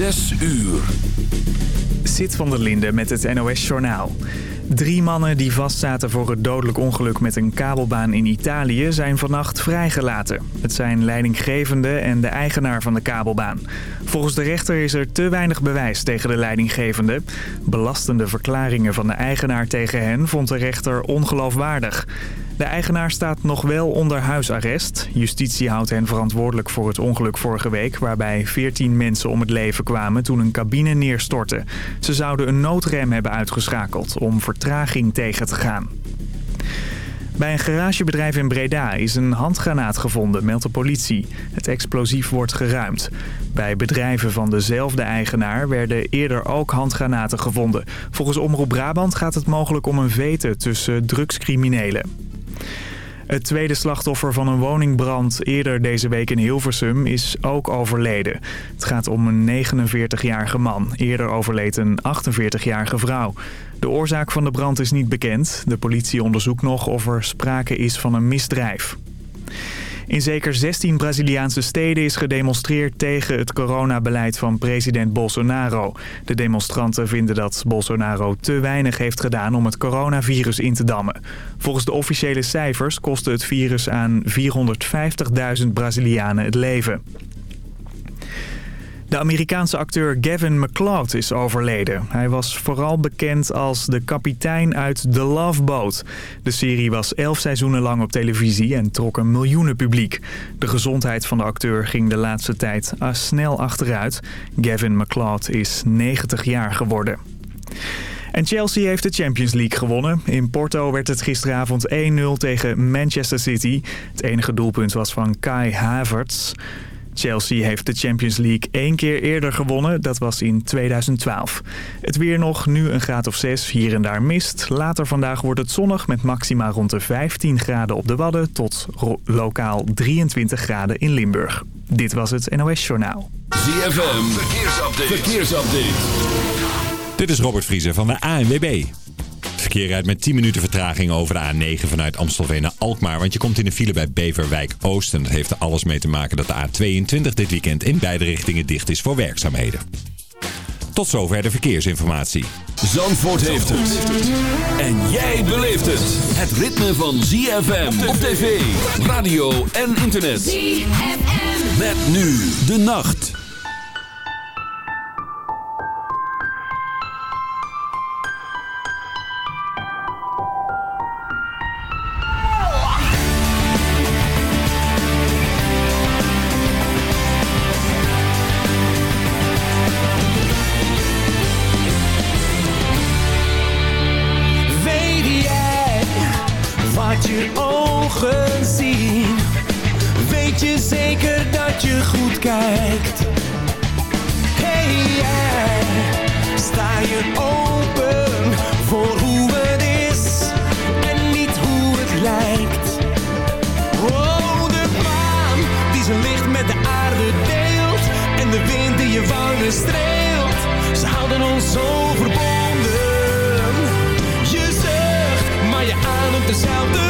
Zes uur. Zit van der Linde met het NOS-journaal. Drie mannen die vastzaten voor het dodelijk ongeluk met een kabelbaan in Italië zijn vannacht vrijgelaten. Het zijn leidinggevende en de eigenaar van de kabelbaan. Volgens de rechter is er te weinig bewijs tegen de leidinggevende. Belastende verklaringen van de eigenaar tegen hen vond de rechter ongeloofwaardig. De eigenaar staat nog wel onder huisarrest. Justitie houdt hen verantwoordelijk voor het ongeluk vorige week... waarbij 14 mensen om het leven kwamen toen een cabine neerstortte. Ze zouden een noodrem hebben uitgeschakeld om vertraging tegen te gaan. Bij een garagebedrijf in Breda is een handgranaat gevonden, meldt de politie. Het explosief wordt geruimd. Bij bedrijven van dezelfde eigenaar werden eerder ook handgranaten gevonden. Volgens Omroep Brabant gaat het mogelijk om een vete tussen drugscriminelen. Het tweede slachtoffer van een woningbrand eerder deze week in Hilversum is ook overleden. Het gaat om een 49-jarige man. Eerder overleed een 48-jarige vrouw. De oorzaak van de brand is niet bekend. De politie onderzoekt nog of er sprake is van een misdrijf. In zeker 16 Braziliaanse steden is gedemonstreerd tegen het coronabeleid van president Bolsonaro. De demonstranten vinden dat Bolsonaro te weinig heeft gedaan om het coronavirus in te dammen. Volgens de officiële cijfers kostte het virus aan 450.000 Brazilianen het leven. De Amerikaanse acteur Gavin McLeod is overleden. Hij was vooral bekend als de kapitein uit The Love Boat. De serie was elf seizoenen lang op televisie en trok een miljoenen publiek. De gezondheid van de acteur ging de laatste tijd snel achteruit. Gavin McLeod is 90 jaar geworden. En Chelsea heeft de Champions League gewonnen. In Porto werd het gisteravond 1-0 tegen Manchester City. Het enige doelpunt was van Kai Havertz. Chelsea heeft de Champions League één keer eerder gewonnen. Dat was in 2012. Het weer nog, nu een graad of 6, hier en daar mist. Later vandaag wordt het zonnig met maxima rond de 15 graden op de Wadden... tot lokaal 23 graden in Limburg. Dit was het NOS Journaal. ZFM, verkeersupdate. verkeersupdate. Dit is Robert Vriezer van de ANWB verkeer rijdt met 10 minuten vertraging over de A9 vanuit Amstelveen naar Alkmaar. Want je komt in de file bij Beverwijk Oost. En dat heeft er alles mee te maken dat de A22 dit weekend in beide richtingen dicht is voor werkzaamheden. Tot zover de verkeersinformatie. Zandvoort heeft het. En jij beleeft het. Het ritme van ZFM op tv, radio en internet. ZFM. Met nu de nacht. kijkt. Hey jij, sta je open voor hoe het is en niet hoe het lijkt. Oh, de maan die zijn licht met de aarde deelt en de wind die je wangen streelt. Ze houden ons zo verbonden. Je zegt, maar je ademt dezelfde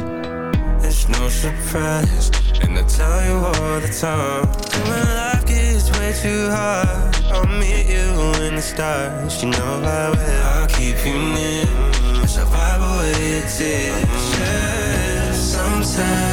It's surprise And I tell you all the time When life gets way too hard. I'll meet you in the stars You know I will. I'll keep you near So I away your tears. Sometimes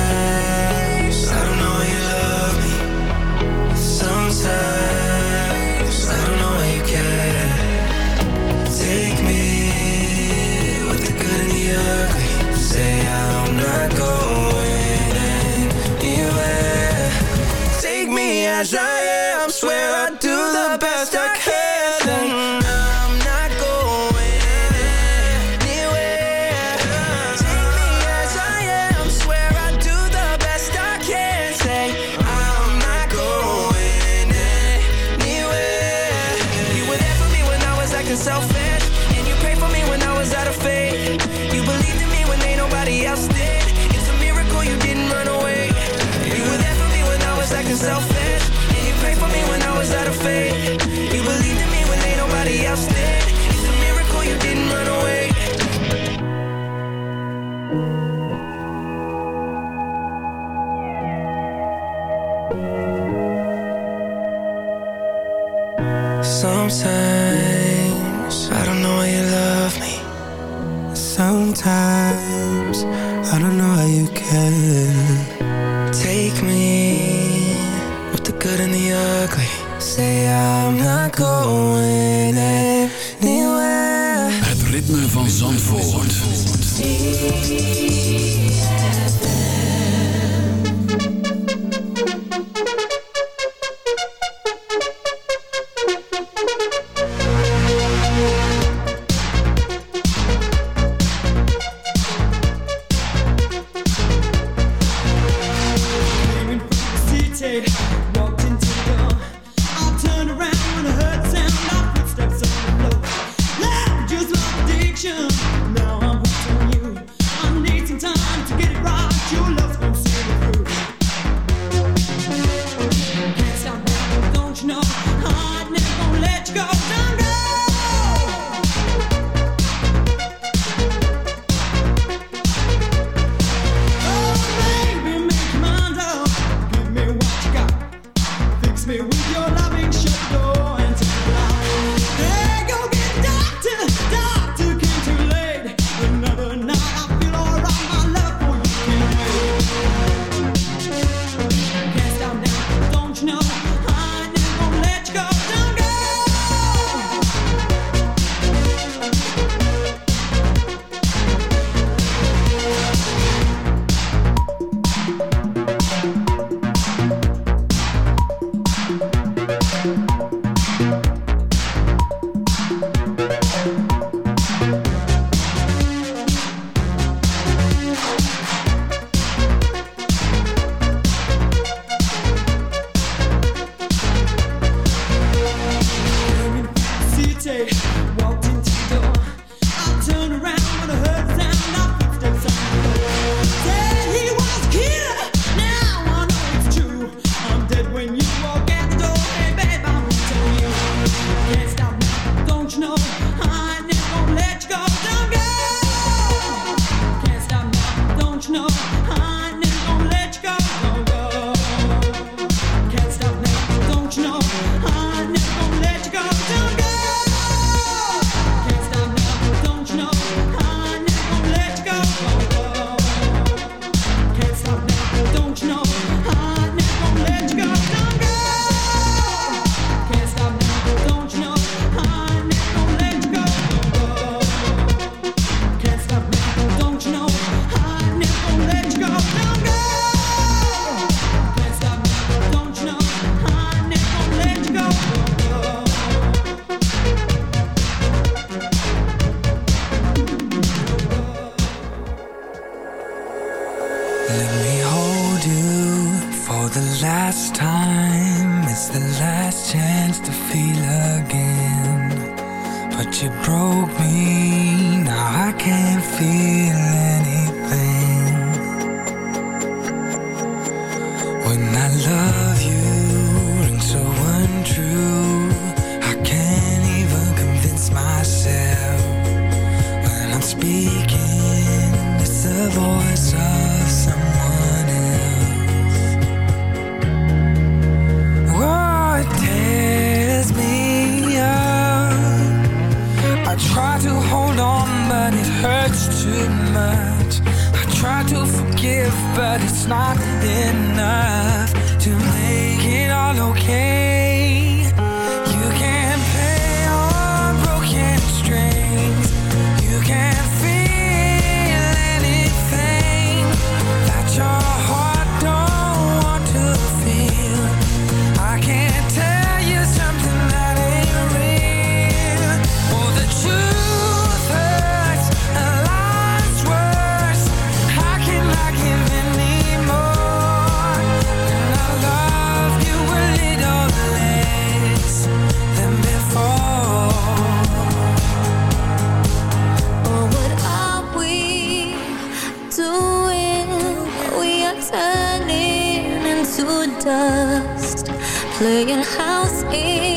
playing house in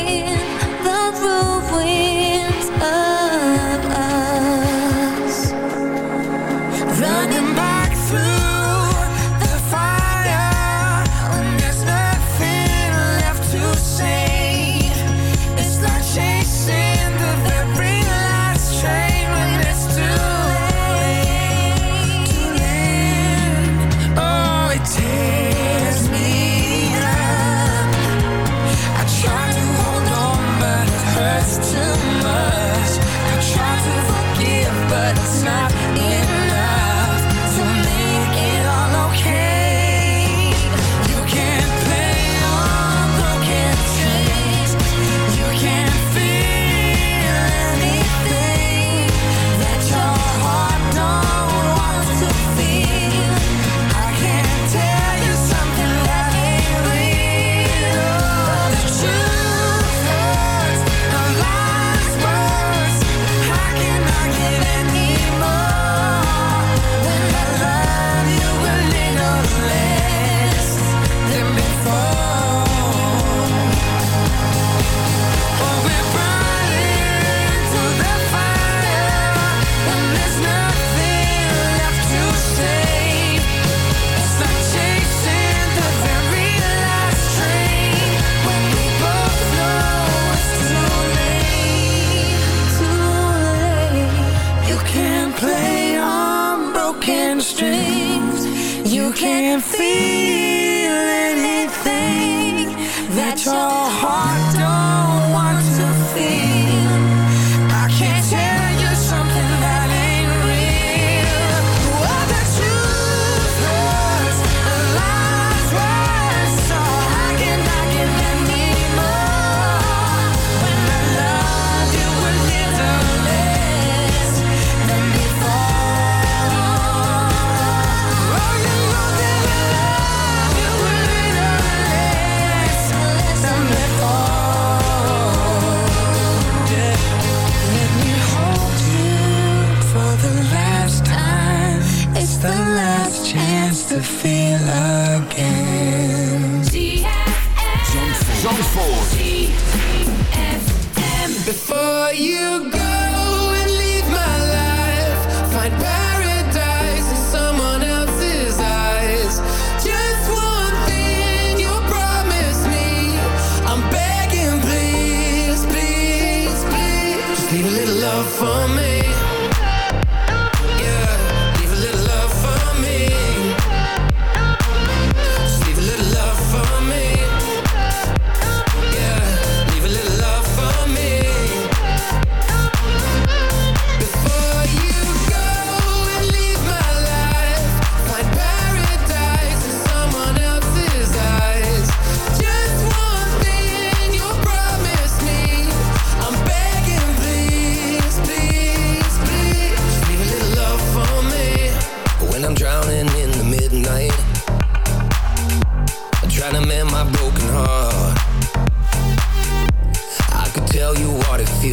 can't feel anything that you're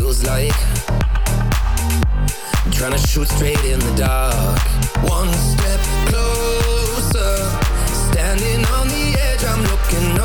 feels like. Trying to shoot straight in the dark. One step closer, standing on the edge, I'm looking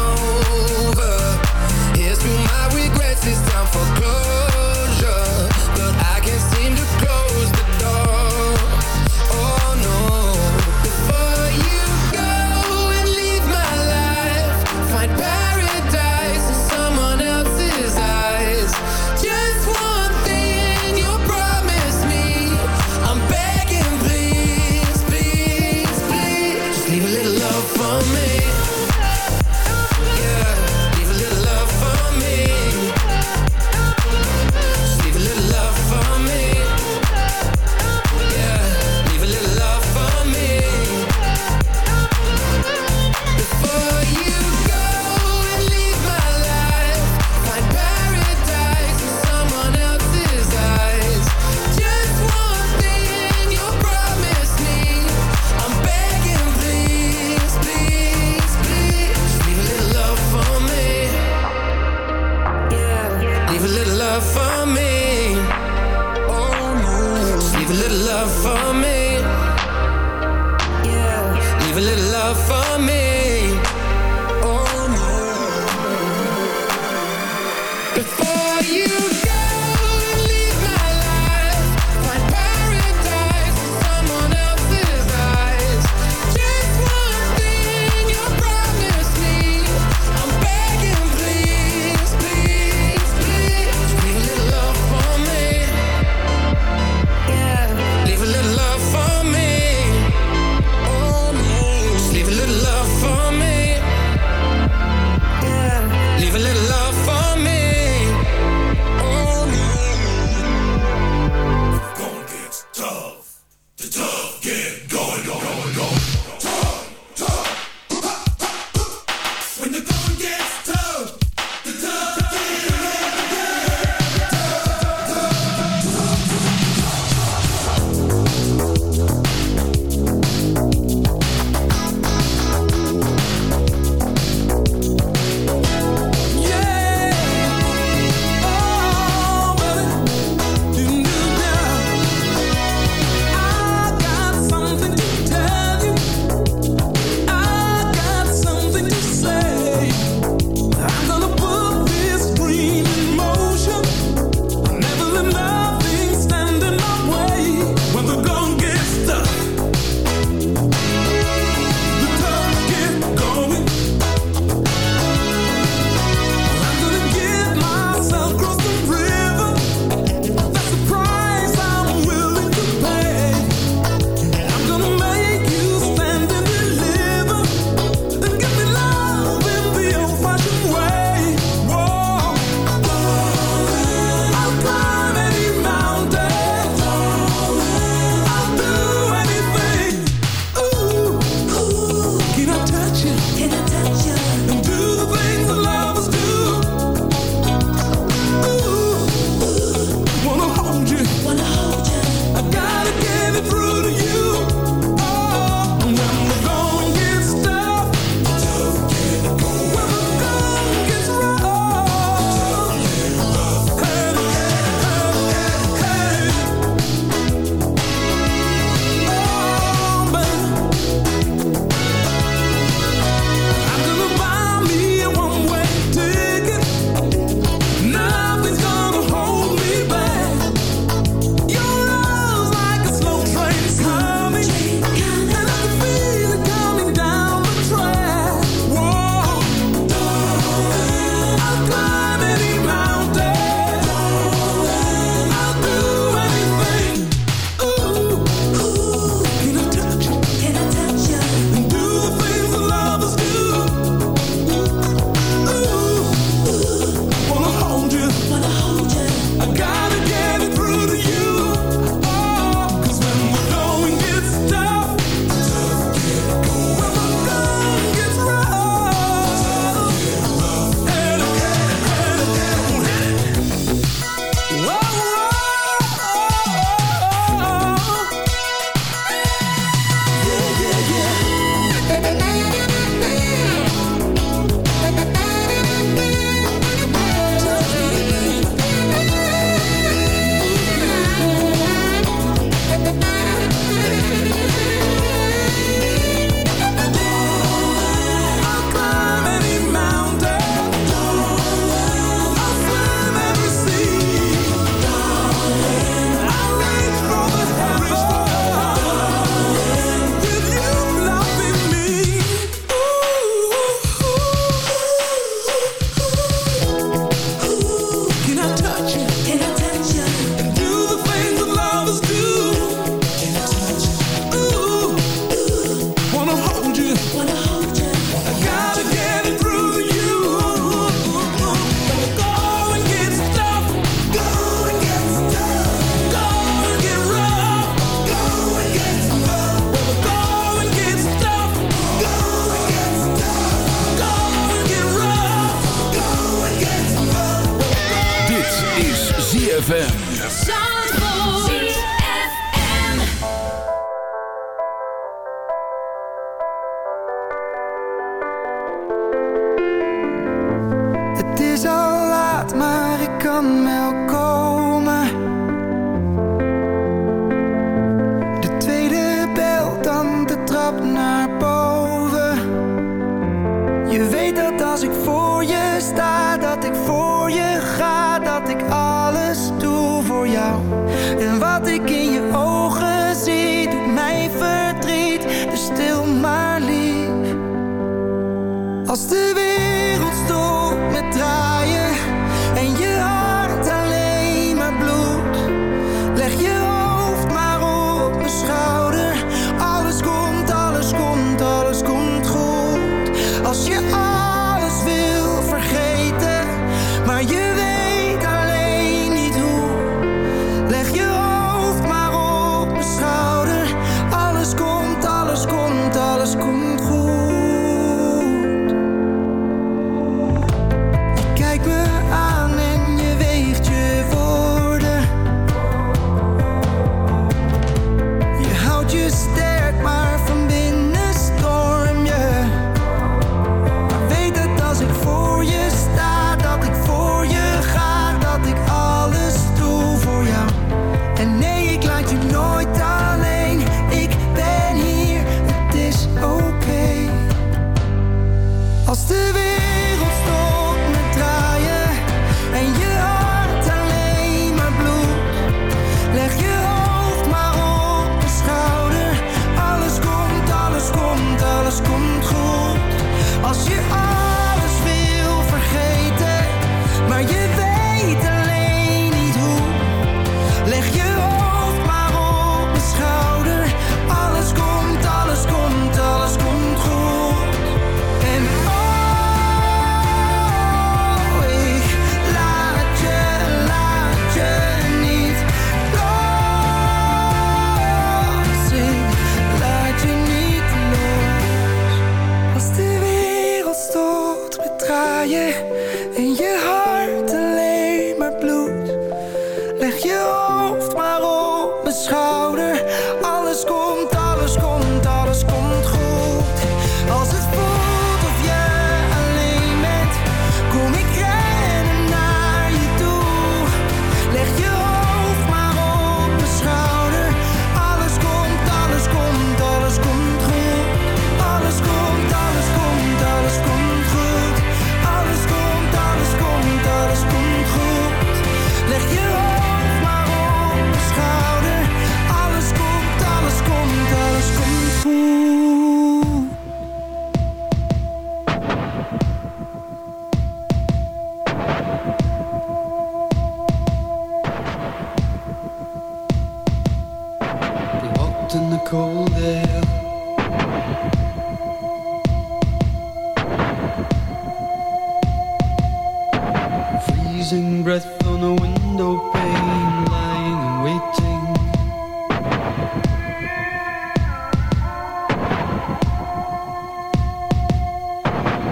freezing breath on a window pane, lying and waiting.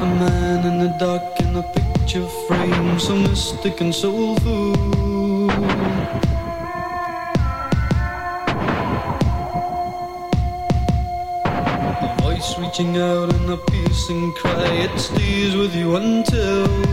A man in the dark in a picture frame, so mystic and soulful. A voice reaching out in a piercing cry, it stays with you until.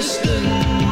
Distance.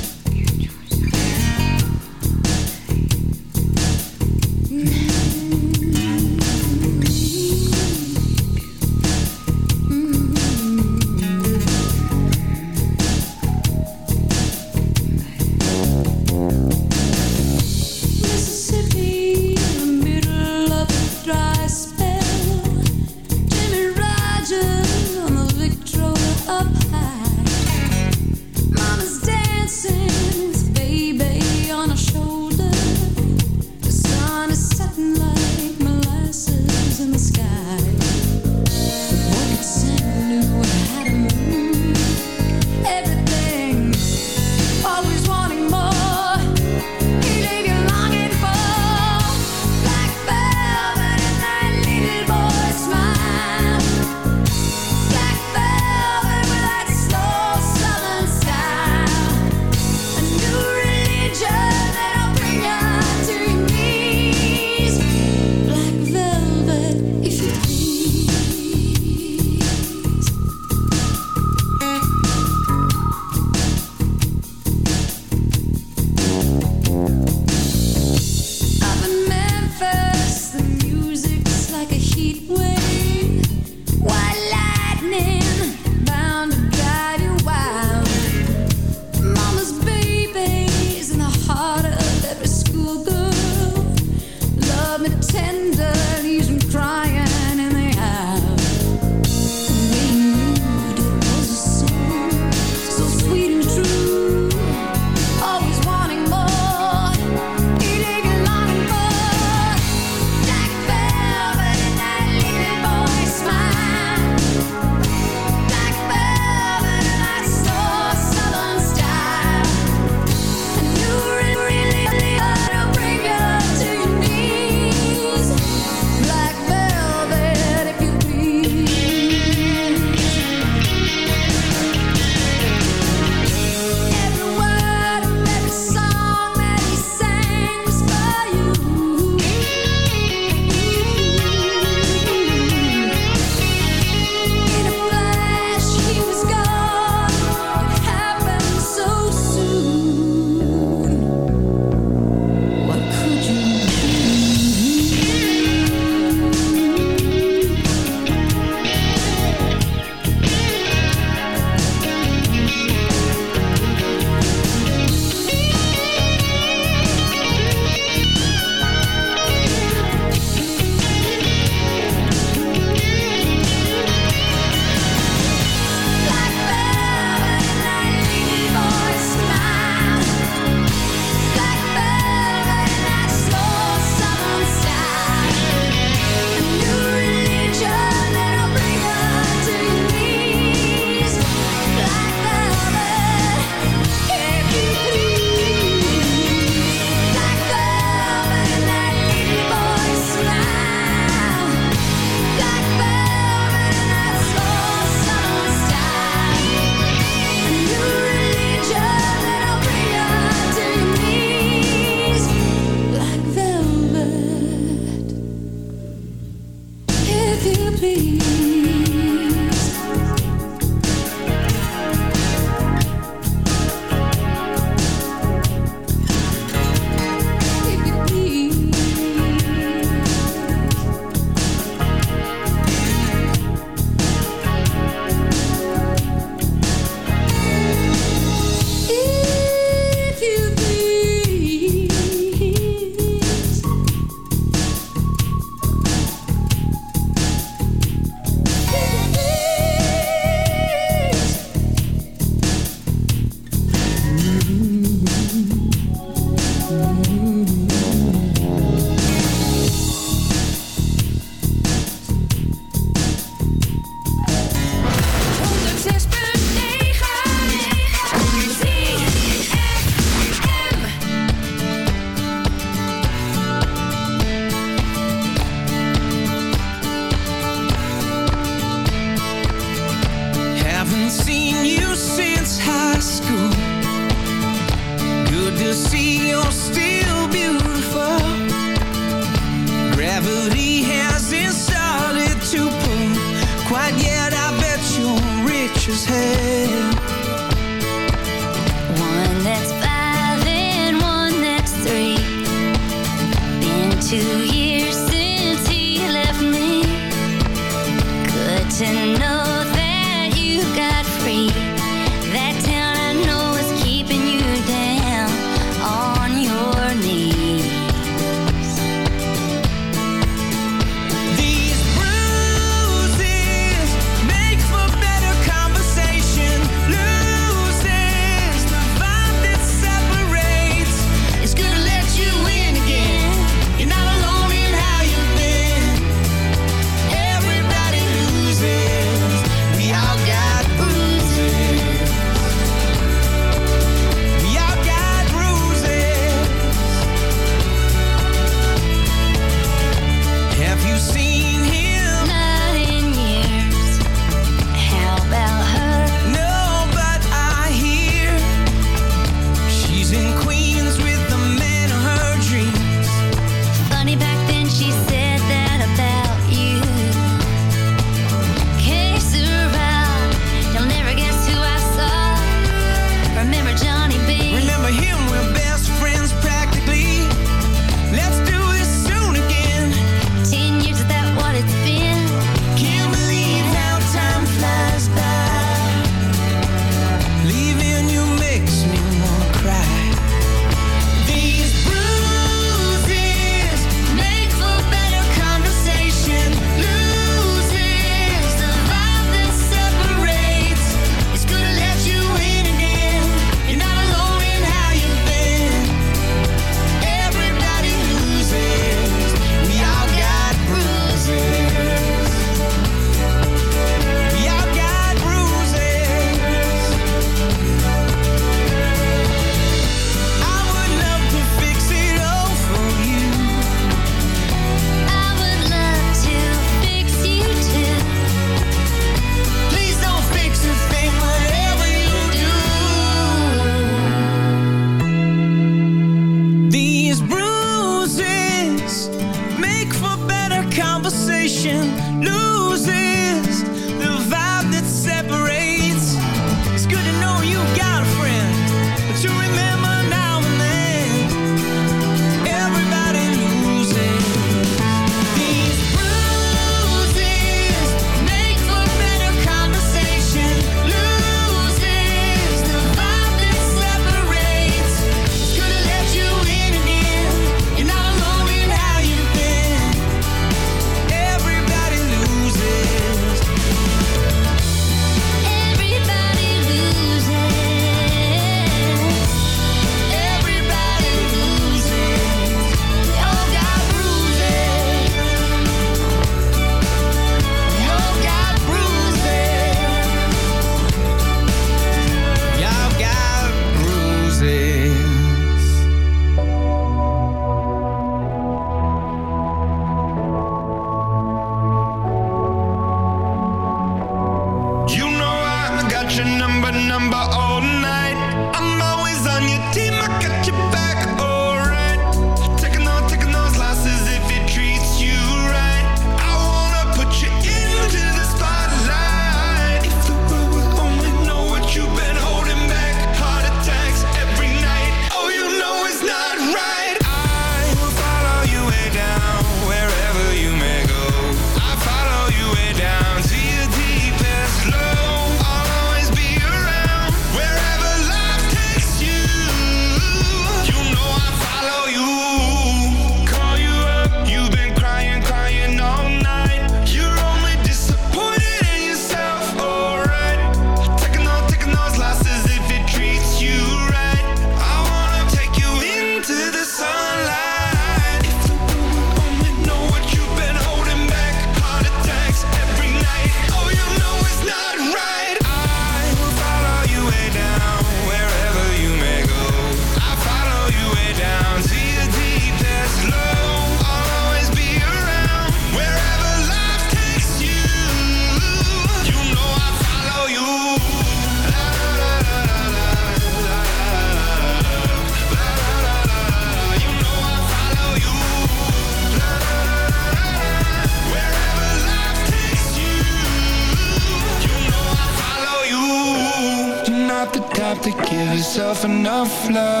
Enough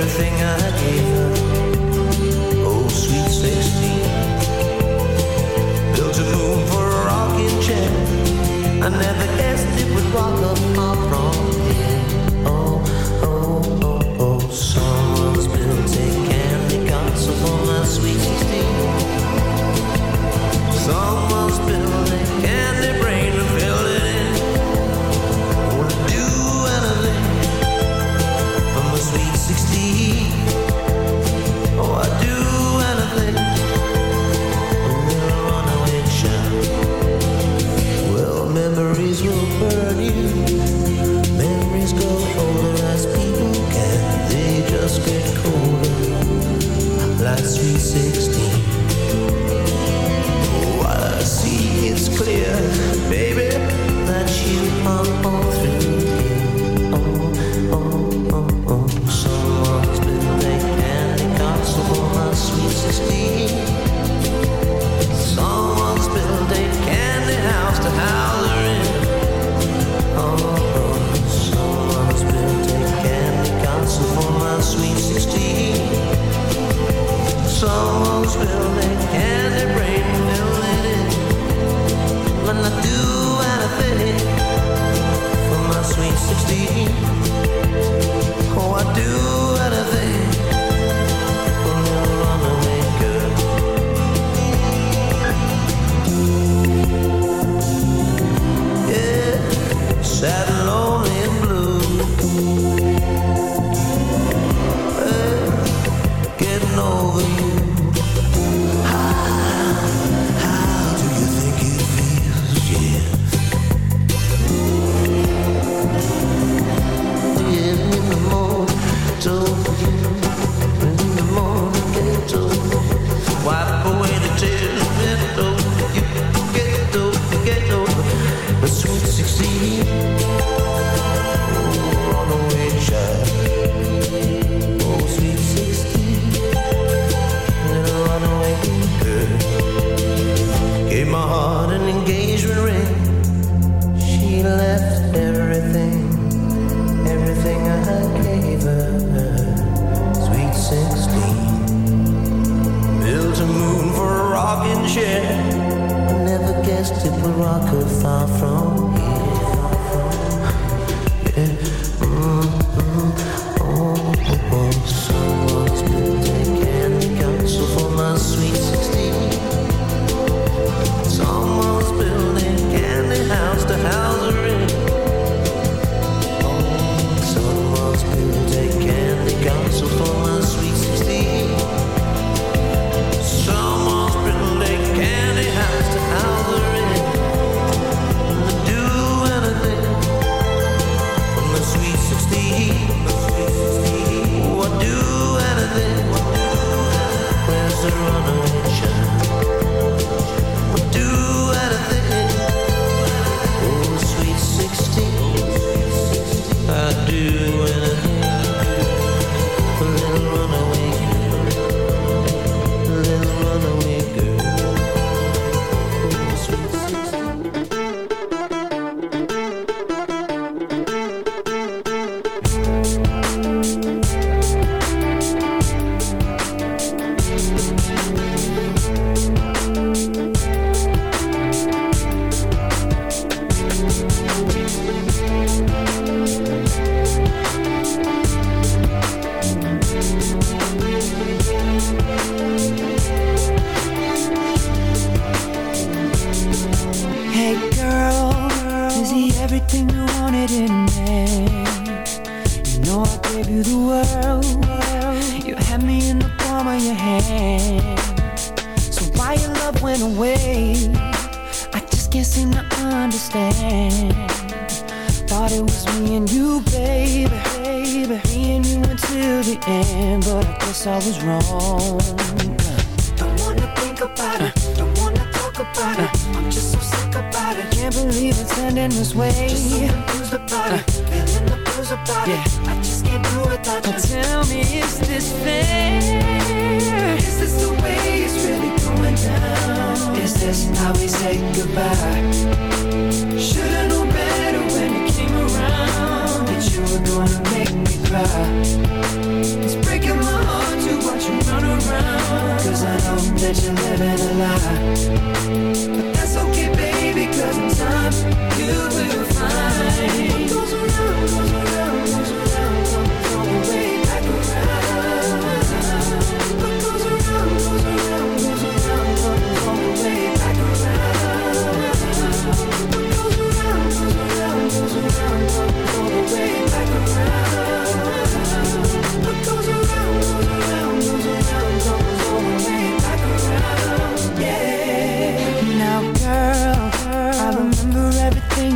everything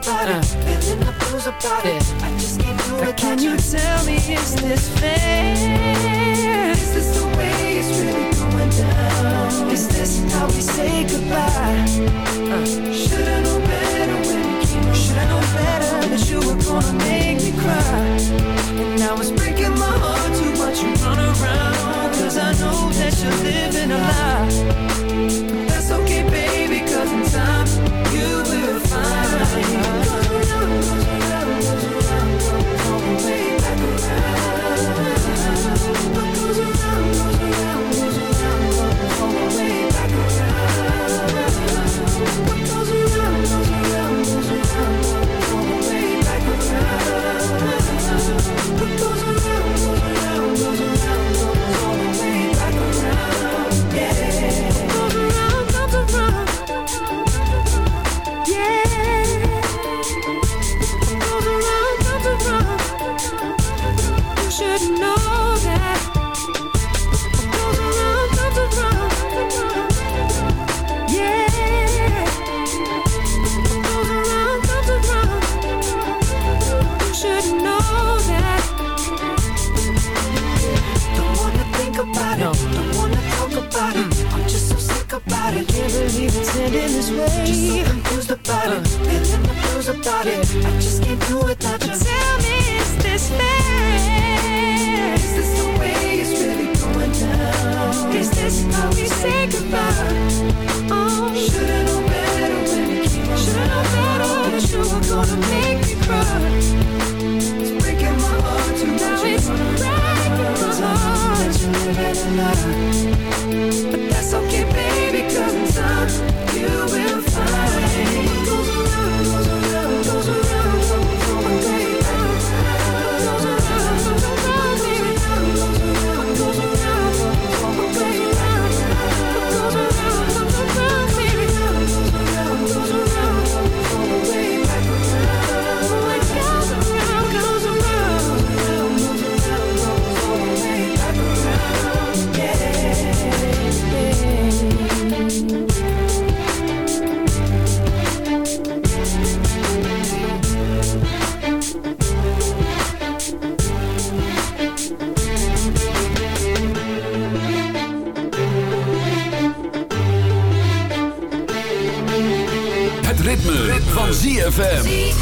Just so confused about it, feeling the blues about it. I just can't do it. Can you tell me, is this fair? Is this the way it's really going down? Is this how we say goodbye? Uh. Should've known better when you came around. Should've known better that you were gonna make me cry. And now it's breaking my heart to watch you run around. Cause I know that you're living a lie. Believe it's ending this way. Just so confused about uh. it. Feeling blues about it. I just can't do it without you. Tell me, is this fair? Is this the way it's really going down? Is this how we say goodbye? Oh, should've known better when you came. Should've known better that you were gonna make me cry. It's breaking my heart to now it's breaking my heart that you're living a lie. ZFM.